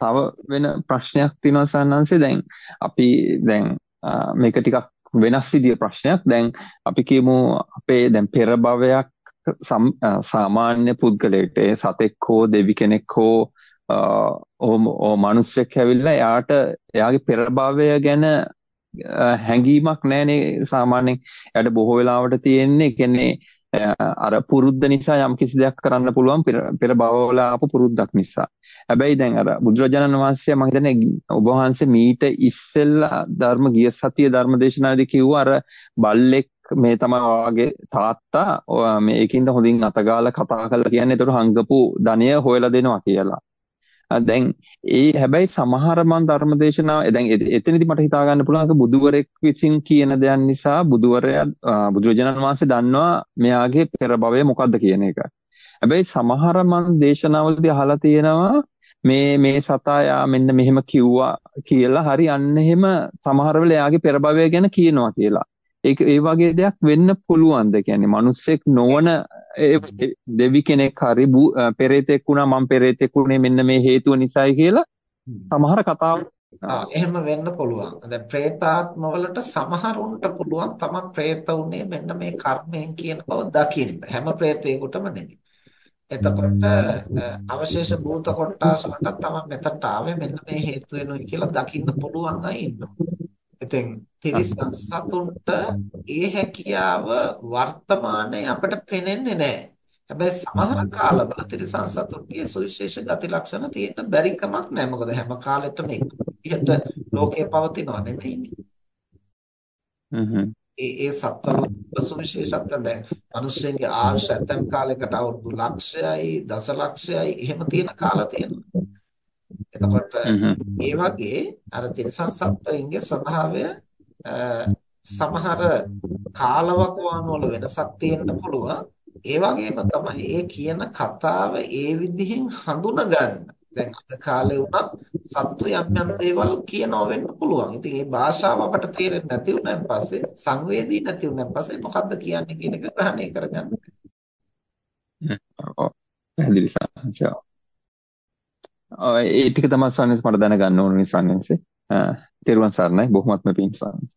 තව වෙන ප්‍රශ්නයක් තියෙනවා සන්නංශේ දැන් අපි දැන් මේක ටිකක් වෙනස් විදිය ප්‍රශ්නයක්. දැන් අපි කියමු අපේ දැන් පෙර භවයක් සාමාන්‍ය පුද්ගලයෙක්ට සතෙක් හෝ දෙවි කෙනෙක් හෝ ඕ මිනිස්සෙක් ඇවිල්ලා එයාට එයාගේ පෙර භවය ගැන හැඟීමක් නැහැනේ සාමාන්‍යයෙන්. එයාට බොහෝ වෙලාවට තියෙන්නේ කියන්නේ අර පුරුද්ද නිසා යම් කිසි දෙයක් කරන්න පුළුවන් පෙර භවවල ආපු පුරුද්දක් නිසා. හැබැයි දැන් අර බුදුරජාණන් වහන්සේ මම හිතන්නේ ඔබ වහන්සේ මීට ඉස්සෙල්ලා ධර්ම ගිය සතිය ධර්ම දේශනාවේදී කිව්වා අර බල්ලෙක් මේ තමයි වාගේ තාත්තා මේකින්ද හොඳින් අතගාලා කතා කරලා කියන්නේ ඒතර හංගපු ධනය හොයලා දෙනවා කියලා. දැන් ඒ හැබැයි සමහර මන් ධර්මදේශනා දැන් එතනදි මට හිතා ගන්න පුළුවන් බුදුවරෙක් විසින් කියන දෙයක් නිසා බුදුවරයා බුදුරජාණන් වහන්සේ දන්නවා මෙයාගේ පෙර භවය මොකද්ද කියන එක. හැබැයි සමහර මන් දේශනාවලදී අහලා තියෙනවා මේ මේ සතා යා මෙන්න මෙහෙම කිව්වා කියලා හරි අන්න එහෙම සමහර වෙලාව එයාගේ පෙර භවය ගැන කියනවා කියලා. ඒක ඒ වගේ දෙයක් වෙන්න පුළුවන්ද කියන්නේ මිනිස්සෙක් නොවන දෙවි කෙනෙක් හරි පෙරේතෙක් වුණා මම පෙරේතෙක් වුණේ මෙන්න මේ හේතුව නිසායි කියලා සමහර කතා එහෙම වෙන්න පුළුවන්. දැන් പ്രേතාත්මවලට සමහරුන්ට පුළුවන් තමන් പ്രേත උනේ මෙන්න මේ කර්මයෙන් කියන බව දකින්න. හැම പ്രേතයෙකුටම නෙමෙයි. එතකොට අවශේෂ භූත කොටස් වලට තමන් මෙතනට ආවේ මෙන්න මේ හේතු වෙනුයි කියලා දකින්න පුළුවන් අය ඉන්නවා. ඉතින් තිරිසන් සතුන්ට ඒ හැකියාව වර්තමානයේ අපිට පේන්නේ නැහැ. හැබැයි සමහර කාලවල තිරිසන් සතුන්ගේ සුවිශේෂ ගති ලක්ෂණ තියෙන්න බැරි කමක් නැහැ. මොකද හැම කාලෙටම විදිහට ලෝකේ පවතිනව නෙමෙයිනේ. ඒ ඒ සත්වල සුවිශේෂත්ව දැන් මිනිස්සුන්ගේ ආයුෂ ඇතම් කාලයකට අවුරුදු ලක්ෂයයි දසලක්ෂයයි එහෙම තියෙන කාල තියෙනවා. එතකොට ඒ වගේ අර තිරසන් සත්වයින්ගේ ස්වභාවය සමහර කාලවකවාන වල වෙනසක් තියෙන්න පුළුවන්. ඒ වගේම තමයි ඒ කියන කතාව ඒ විදිහෙන් හඳුනගන්න. දැන් අද කාලේ වුණත් සත්තු යම් යම් දේවල් කියනව වෙන්න පුළුවන්. ඉතින් මේ භාෂාව අපට තේරෙන්නේ නැති වුණාන් පස්සේ සංවේදී නැති වුණාන් පස්සේ මොකද්ද කියන්නේ කියන එක ග්‍රහණය කරගන්න. ඔව්. පැහැදිලි සාංශය. ඒ ටික තමයි ස්වාමීන් මට දැනගන්න ඕන නිසා ස්වාමීන් තෙරුවන් සරණයි. බොහොමත්ම පිං ස්වාමීන්